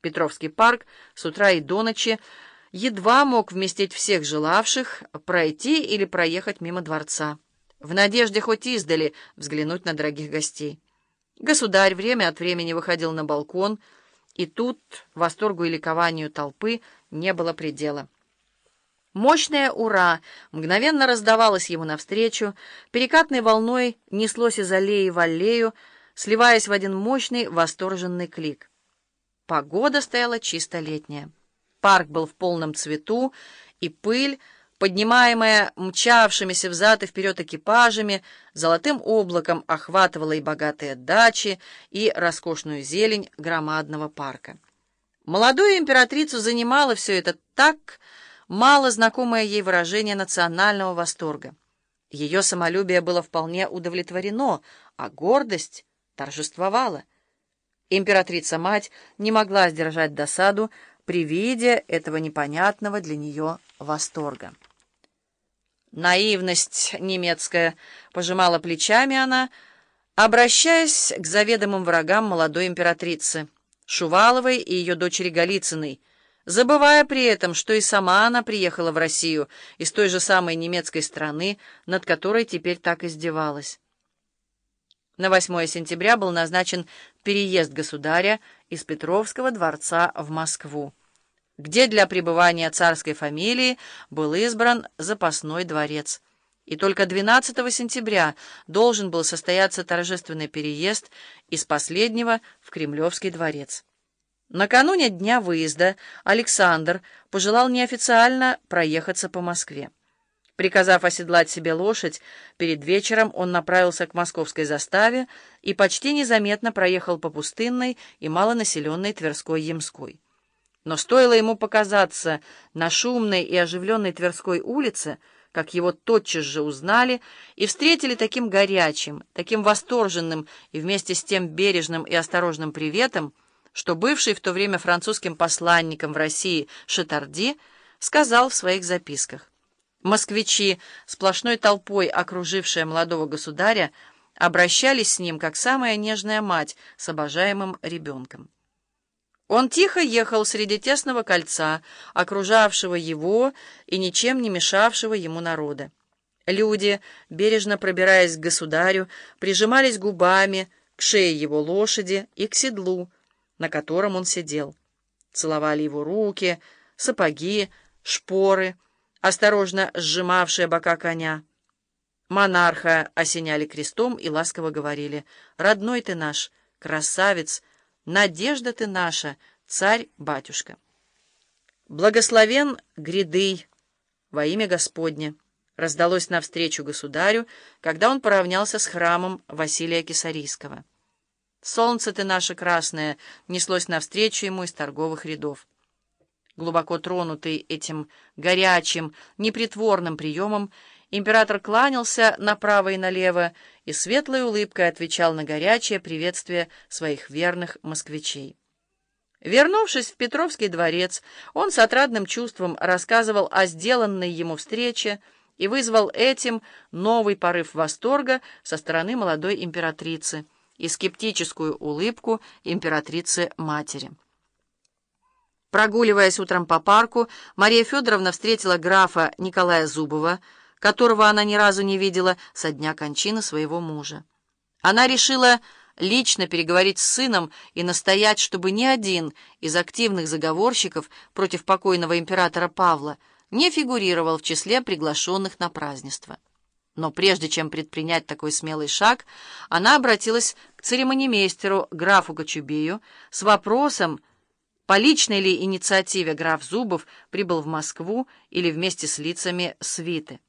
Петровский парк с утра и до ночи едва мог вместить всех желавших пройти или проехать мимо дворца, в надежде хоть издали взглянуть на дорогих гостей. Государь время от времени выходил на балкон, и тут восторгу и ликованию толпы не было предела. Мощное «Ура!» мгновенно раздавалось ему навстречу, перекатной волной неслось из аллеи в аллею, сливаясь в один мощный восторженный клик. Погода стояла чисто летняя. Парк был в полном цвету, и пыль, поднимаемая мчавшимися взад и вперед экипажами, золотым облаком охватывала и богатые дачи, и роскошную зелень громадного парка. Молодую императрицу занимало все это так, мало знакомое ей выражение национального восторга. Ее самолюбие было вполне удовлетворено, а гордость торжествовала. Императрица-мать не могла сдержать досаду при виде этого непонятного для нее восторга. «Наивность немецкая», — пожимала плечами она, обращаясь к заведомым врагам молодой императрицы, Шуваловой и ее дочери Голицыной, забывая при этом, что и сама она приехала в Россию из той же самой немецкой страны, над которой теперь так издевалась. На 8 сентября был назначен переезд государя из Петровского дворца в Москву, где для пребывания царской фамилии был избран запасной дворец. И только 12 сентября должен был состояться торжественный переезд из последнего в Кремлевский дворец. Накануне дня выезда Александр пожелал неофициально проехаться по Москве. Приказав оседлать себе лошадь, перед вечером он направился к московской заставе и почти незаметно проехал по пустынной и малонаселенной Тверской Ямской. Но стоило ему показаться на шумной и оживленной Тверской улице, как его тотчас же узнали и встретили таким горячим, таким восторженным и вместе с тем бережным и осторожным приветом, что бывший в то время французским посланником в России Шатарди сказал в своих записках. Москвичи, сплошной толпой окружившие молодого государя, обращались с ним, как самая нежная мать с обожаемым ребенком. Он тихо ехал среди тесного кольца, окружавшего его и ничем не мешавшего ему народа. Люди, бережно пробираясь к государю, прижимались губами к шее его лошади и к седлу, на котором он сидел. Целовали его руки, сапоги, шпоры, осторожно сжимавшие бока коня. Монарха осеняли крестом и ласково говорили «Родной ты наш, красавец, надежда ты наша, царь-батюшка». «Благословен гряды во имя Господне» раздалось навстречу государю, когда он поравнялся с храмом Василия Кисарийского. «Солнце ты наше красное» неслось навстречу ему из торговых рядов. Глубоко тронутый этим горячим, непритворным приемом, император кланялся направо и налево и светлой улыбкой отвечал на горячее приветствие своих верных москвичей. Вернувшись в Петровский дворец, он с отрадным чувством рассказывал о сделанной ему встрече и вызвал этим новый порыв восторга со стороны молодой императрицы — и скептическую улыбку императрицы-матери. Прогуливаясь утром по парку, Мария Федоровна встретила графа Николая Зубова, которого она ни разу не видела со дня кончины своего мужа. Она решила лично переговорить с сыном и настоять, чтобы ни один из активных заговорщиков против покойного императора Павла не фигурировал в числе приглашенных на празднество. Но прежде чем предпринять такой смелый шаг, она обратилась к церемонимейстеру графу Кочубею с вопросом, по личной ли инициативе граф Зубов прибыл в Москву или вместе с лицами свиты.